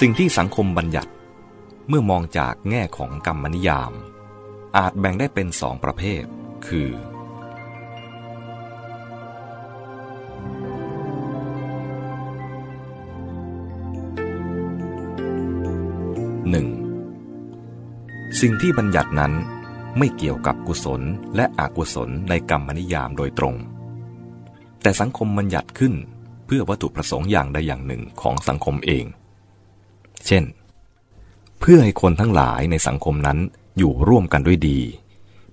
สิ่งที่สังคมบัญญัติ เมื่อมองจากแง่ของกรรมนิยาม อาจแบ่งได้เป็นสองประเภท คือ 1. สิ่งที่บัญญัตินั้นไม่เกี่ยวกับกุศลและอกุศลในกรรมนิยามโดยตรง แต่สังคมบัญญัติขึ้นเพื่อวัตถุประสงค์อย่างใดอย่างหนึ่งของสังคมเอง เช่น เพื่อให้คนทั้งหลายในสังคมนั้นอยู่ร่วมกันด้วยดี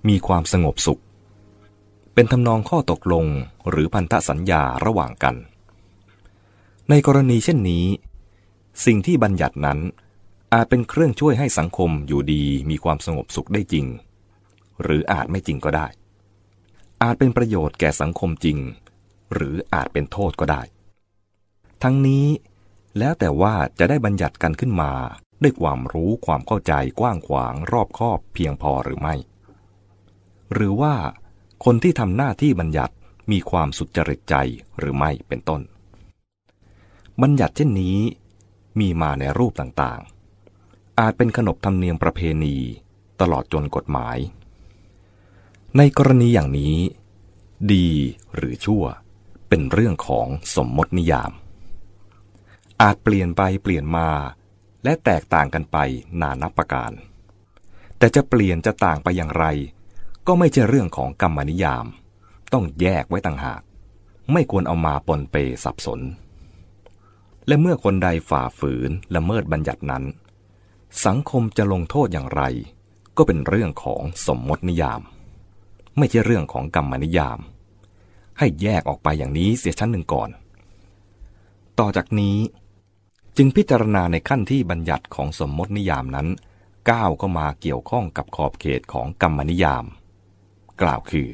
มีความสงบสุข เป็นทำนองข้อตกลงหรือพันธสัญญาระหว่างกัน ในกรณีเช่นนี้ สิ่งที่บัญญัตินั้นอาจเป็นเครื่องช่วยให้สังคมอยู่ดีมีความสงบสุขได้จริง หรืออาจไม่จริงก็ได้ อาจเป็นประโยชน์แก่สังคมจริง หรืออาจเป็นโทษก็ได้ ทั้งนี้ แล้วแต่ว่าจะได้บัญญัติกันขึ้นมา ด้วยความรู้ความเข้าใจกว้างขวางรอบคอบเพียงพอหรือไม่ หรือว่า คนที่ทำหน้าที่บัญญัติมีความสุจริตใจหรือไม่เป็นต้น บัญญัติเช่นนี้มีมาในรูปต่างๆ อาจเป็นขนบธรรมเนียมประเพณี ตลอดจนกฎหมาย ในกรณีอย่างนี้ ดีหรือชั่วเป็นเรื่องของสมมตินิยาม อาจเปลี่ยนไปเปลี่ยนมา และแตกต่างกันไปนานับประการ แต่จะเปลี่ยนจะต่างไปอย่างไร ก็ไม่ใช่เรื่องของกรรมนิยาม ต้องแยกไว้ต่างหาก ไม่ควรเอามาปนเปสับสน และเมื่อคนใดฝ่าฝืนละเมิดบัญญัตินั้น สังคมจะลงโทษอย่างไร ก็เป็นเรื่องของสมมตินิยาม ไม่ใช่เรื่องของกรรมนิยาม ให้แยกออกไปอย่างนี้เสียชั้นหนึ่งก่อนต่อจากนี้ จึงพิจารณาในขั้นที่บัญญัติของสมมตินิยามนั้นก้าวเข้ามาเกี่ยวข้องกับขอบเขตของกรรมนิยาม กล่าวคือ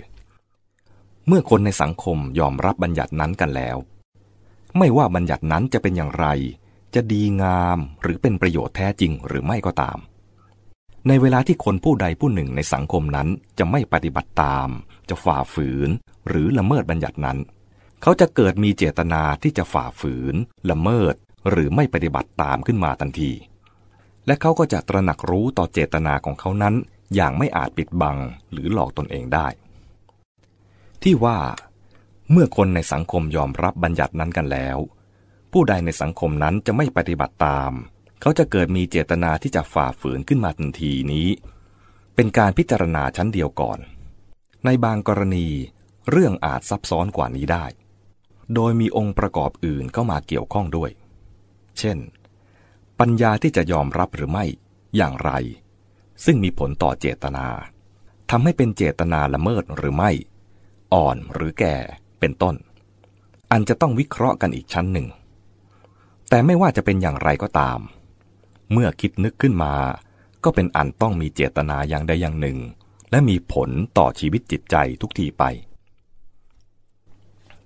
เมื่อคนในสังคมยอมรับบัญญัตินั้นกันแล้ว ไม่ว่าบัญญัตินั้นจะเป็นอย่างไร จะดีงามหรือเป็นประโยชน์แท้จริงหรือไม่ก็ตาม ในเวลาที่คนผู้ใดผู้หนึ่งในสังคมนั้นจะไม่ปฏิบัติตาม จะฝ่าฝืน หรือละเมิดบัญญัตินั้น เขาจะเกิดมีเจตนาที่จะฝ่าฝืน ละเมิด หรือไม่ปฏิบัติตามขึ้นมาทันที และเขาก็จะตระหนักรู้ต่อเจตนาของเขานั้น อย่างไม่อาจปิดบังหรือหลอกตนเองได้ ที่ว่า เมื่อคนในสังคมยอมรับบัญญัตินั้นกันแล้ว ผู้ใดในสังคมนั้นจะไม่ปฏิบัติตาม เขาจะเกิดมีเจตนาที่จะฝ่าฝืนขึ้นมาทันทีนี้ เป็นการพิจารณาชั้นเดียวก่อน ในบางกรณีเรื่องอาจซับซ้อนกว่านี้ได้ โดยมีองค์ประกอบอื่นเข้ามาเกี่ยวข้องด้วย เช่น ปัญญาที่จะยอมรับหรือไม่อย่างไร ซึ่งมีผลต่อเจตนาทำให้เป็นเจตนาละเมิดหรือไม่ อ่อนหรือแก่เป็นต้น อันจะต้องวิเคราะห์กันอีกชั้นหนึ่ง แต่ไม่ว่าจะเป็นอย่างไรก็ตาม เมื่อคิดนึกขึ้นมา ก็เป็นอันต้องมีเจตนาอย่างใดอย่างหนึ่ง และมีผลต่อชีวิตจิตใจทุกทีไป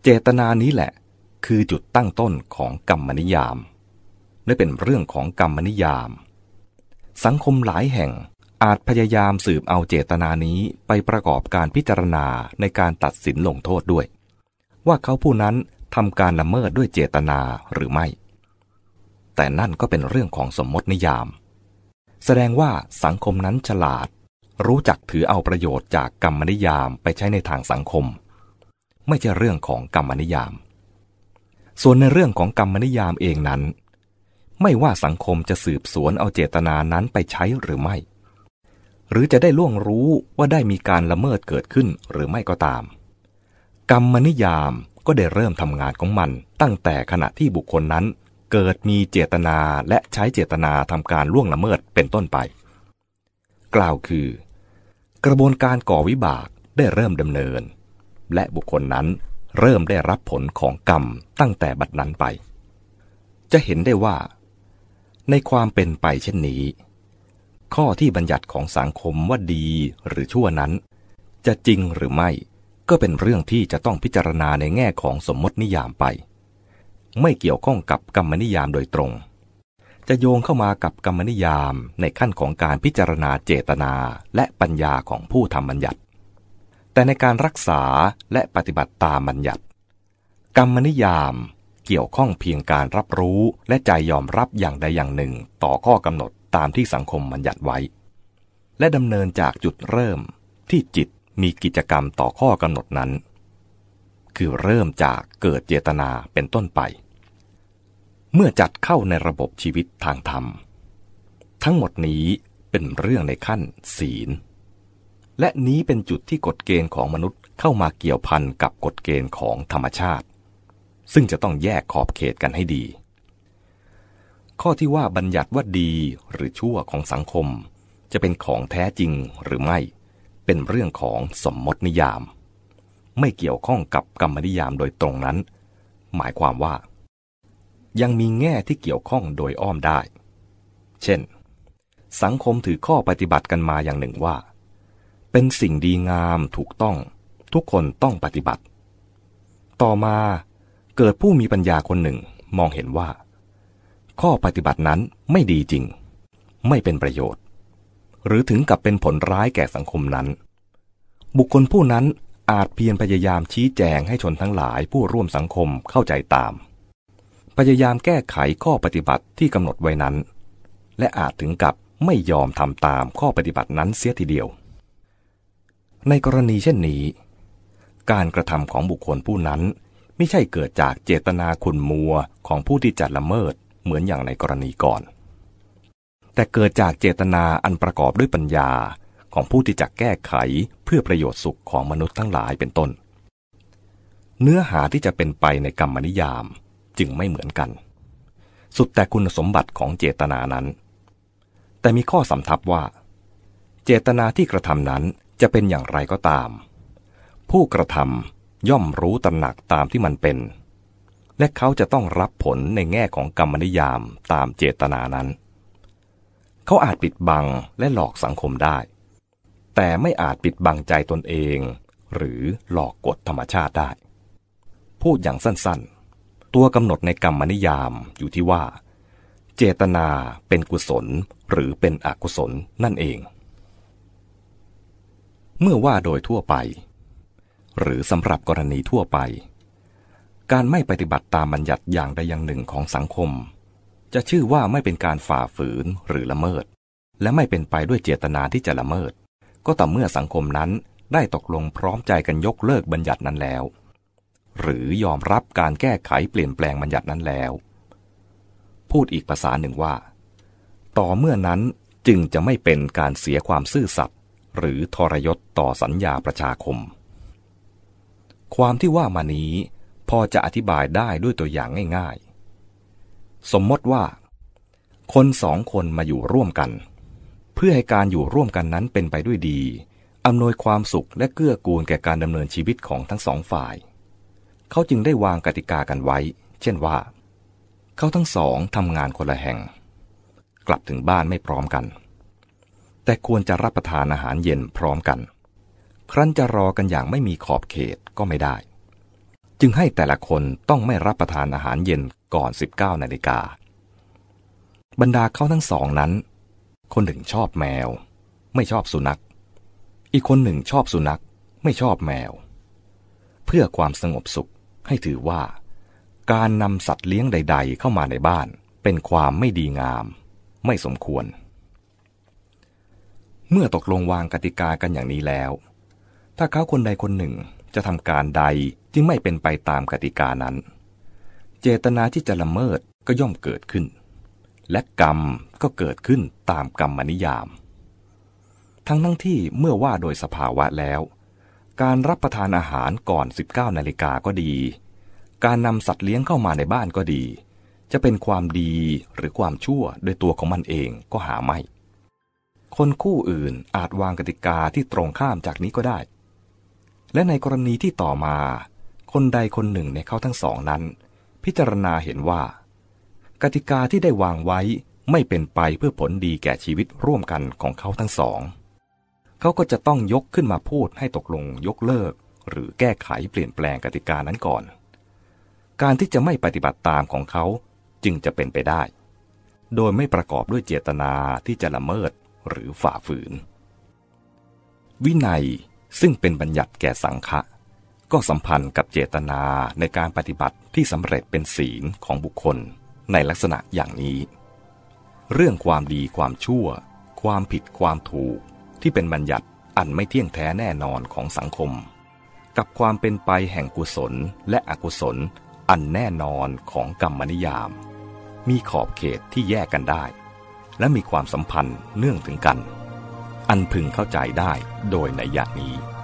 เจตนานี้แหละ คือจุดตั้งต้นของกรรมนิยาม และเป็นเรื่องของกรรมนิยาม สังคมหลายแห่งอาจพยายามสืบเอาเจตนานี้ไปประกอบการพิจารณาในการตัดสินลงโทษด้วย ว่าเขาผู้นั้นทำการละเมิดด้วยเจตนาหรือไม่ แต่นั่นก็เป็นเรื่องของสมมตินิยาม แสดงว่าสังคมนั้นฉลาด รู้จักถือเอาประโยชน์จากกรรมนิยามไปใช้ในทางสังคม ไม่ใช่เรื่องของกรรมนิยาม ส่วนในเรื่องของกรรมนิยามเองนั้น ไม่ว่าสังคมจะสืบสวนเอาเจตนานั้นไปใช้หรือไม่ หรือจะได้ล่วงรู้ว่าได้มีการละเมิดเกิดขึ้นหรือไม่ก็ตาม กรรมนิยามก็ได้เริ่มทำงานของมัน ตั้งแต่ขณะที่บุคคลนั้น เกิดมีเจตนาและใช้เจตนาทำการล่วงละเมิดเป็นต้นไป กล่าวคือ กระบวนการก่อวิบากได้เริ่มดำเนิน และบุคคลนั้นเริ่มได้รับผลของกรรมตั้งแต่บัดนั้นไป จะเห็นได้ว่า ในความเป็นไปเช่นนี้ ข้อที่บัญญัติของสังคมว่าดีหรือชั่วนั้น จะจริงหรือไม่ก็เป็นเรื่องที่จะต้องพิจารณาในแง่ของสมมตินิยามไป ไม่เกี่ยวข้องกับกรรมนิยามโดยตรง จะโยงเข้ามากับกรรมนิยามในขั้นของการพิจารณาเจตนาและปัญญาของผู้ทำบัญญัติ แต่ในการรักษาและปฏิบัติตามบัญญัติ กรรมนิยาม เกี่ยวข้องเพียงการรับรู้และใจยอมรับอย่างใดอย่างหนึ่งต่อข้อกำหนดตามที่สังคมบัญญัติไว้ และดำเนินจากจุดเริ่มที่จิตมีกิจกรรมต่อข้อกำหนดนั้น คือเริ่มจากเกิดเจตนาเป็นต้นไป เมื่อจัดเข้าในระบบชีวิตทางธรรม ทั้งหมดนี้เป็นเรื่องในขั้นศีล และนี้เป็นจุดที่กฎเกณฑ์ของมนุษย์เข้ามาเกี่ยวพันกับกฎเกณฑ์ของธรรมชาติ ซึ่งจะต้องแยกขอบเขตกันให้ดี ข้อที่ว่าบัญญัติว่าดีหรือชั่วของสังคม จะเป็นของแท้จริงหรือไม่ เป็นเรื่องของสมมตินิยาม ไม่เกี่ยวข้องกับกรรมนิยามโดยตรงนั้น หมายความว่า ยังมีแง่ที่เกี่ยวข้องโดยอ้อมได้ เช่น สังคมถือข้อปฏิบัติกันมาอย่างหนึ่งว่า เป็นสิ่งดีงามถูกต้อง ทุกคนต้องปฏิบัติ ต่อมา เกิดผู้มีปัญญาคนหนึ่งมองเห็นว่า ข้อปฏิบัตินั้นไม่ดีจริง ไม่เป็นประโยชน์ หรือถึงกับเป็นผลร้ายแก่สังคมนั้น บุคคลผู้นั้นอาจเพียรพยายามชี้แจงให้ชนทั้งหลายผู้ร่วมสังคมเข้าใจตาม พยายามแก้ไขข้อปฏิบัติที่กำหนดไว้นั้น และอาจถึงกับไม่ยอมทำตามข้อปฏิบัตินั้นเสียทีเดียว ในกรณีเช่นนี้ การกระทำของบุคคลผู้นั้น ไม่ใช่เกิดจากเจตนาขุนมัวของผู้ที่จัดละเมิดเหมือนอย่างในกรณีก่อน แต่เกิดจากเจตนาอันประกอบด้วยปัญญาของผู้ที่จะแก้ไขเพื่อประโยชน์สุขของมนุษย์ทั้งหลายเป็นต้น เนื้อหาที่จะเป็นไปในกรรมนิยามจึงไม่เหมือนกัน สุดแต่คุณสมบัติของเจตนานั้น แต่มีข้อสำทับว่า เจตนาที่กระทำนั้นจะเป็นอย่างไรก็ตาม ผู้กระทำ ย่อมรู้ตระหนักตามที่มันเป็น และเขาจะต้องรับผลในแง่ของกรรมนิยามตามเจตนานั้น เขาอาจปิดบังและหลอกสังคมได้ แต่ไม่อาจปิดบังใจตนเอง หรือหลอกกฎธรรมชาติได้ พูดอย่างสั้นๆ ตัวกำหนดในกรรมนิยามอยู่ที่ว่า เจตนาเป็นกุศลหรือเป็นอกุศลนั่นเอง เมื่อว่าโดยทั่วไป หรือสำหรับกรณีทั่วไป การไม่ปฏิบัติตามบัญญัติอย่างใดอย่างหนึ่งของสังคม จะชื่อว่าไม่เป็นการฝ่าฝืนหรือละเมิด และไม่เป็นไปด้วยเจตนาที่จะละเมิด ก็ต่อเมื่อสังคมนั้นได้ตกลงพร้อมใจกันยกเลิกบัญญัตินั้นแล้ว หรือยอมรับการแก้ไขเปลี่ยนแปลงบัญญัตินั้นแล้ว พูดอีกภาษาหนึ่งว่า ต่อเมื่อนั้นจึงจะไม่เป็นการเสียความซื่อสัตย์หรือทรยศต่อสัญญาประชาคม ความที่ว่ามานี้พอจะอธิบายได้ด้วยตัวอย่างง่ายๆ สมมติว่า คนสองคนมาอยู่ร่วมกัน เพื่อให้การอยู่ร่วมกันนั้นเป็นไปด้วยดี อำนวยความสุขและเกื้อกูลแก่การดำเนินชีวิตของทั้งสองฝ่าย เขาจึงได้วางกติกากันไว้ เช่นว่า เขาทั้งสองทำงานคนละแห่ง กลับถึงบ้านไม่พร้อมกัน แต่ควรจะรับประทานอาหารเย็นพร้อมกัน ครั้นจะรอกันอย่างไม่มีขอบเขตก็ไม่ได้ จึงให้แต่ละคนต้องไม่รับประทานอาหารเย็นก่อน 19นาฬิกา บรรดาเขาทั้งสองนั้น คนหนึ่งชอบแมว ไม่ชอบสุนัข อีกคนหนึ่งชอบสุนัข ไม่ชอบแมว เพื่อความสงบสุขให้ถือว่า การนำสัตว์เลี้ยงใด ๆ เข้ามาในบ้าน เป็นความไม่ดีงาม ไม่สมควร เมื่อตกลงวางกติกากันอย่างนี้แล้ว ถ้าเขาคนใดคนหนึ่งจะทำการใดที่ไม่เป็นไปตามกติกานั้น เจตนาที่จะละเมิดก็ย่อมเกิดขึ้น และกรรมก็เกิดขึ้นตามกรรมนิยาม ทั้งทั้งที่เมื่อว่าโดยสภาวะแล้ว การรับประทานอาหารก่อน 19นาฬิกาก็ดี การนำสัตว์เลี้ยงเข้ามาในบ้านก็ดี จะเป็นความดีหรือความชั่วโดยตัวของมันเองก็หาไม่ คนคู่อื่นอาจวางกติกาที่ตรงข้ามจากนี้ก็ได้ และในกรณีที่ต่อมา คนใดคนหนึ่งในเขาทั้งสองนั้น พิจารณาเห็นว่า กติกาที่ได้วางไว้ไม่เป็นไปเพื่อผลดีแก่ชีวิตร่วมกันของเขาทั้งสอง เขาก็จะต้องยกขึ้นมาพูดให้ตกลงยกเลิก หรือแก้ไขเปลี่ยนแปลงกติกานั้นก่อน การที่จะไม่ปฏิบัติตามของเขาจึงจะเป็นไปได้ โดยไม่ประกอบด้วยเจตนาที่จะละเมิดหรือฝ่าฝืน วินัย ซึ่งเป็นบัญญัติแก่สังฆะก็สัมพันธ์กับเจตนาในการปฏิบัติที่สำเร็จเป็นศีลของบุคคลในลักษณะอย่างนี้ เรื่องความดีความชั่ว ความผิดความถูก ที่เป็นบัญญัติอันไม่เที่ยงแท้แน่นอนของสังคม กับความเป็นไปแห่งกุศลและอกุศล อันแน่นอนของกรรมนิยาม มีขอบเขตที่แยกกันได้ และมีความสัมพันธ์เนื่องถึงกัน อันพึงเข้าใจได้โดยในอย่านี้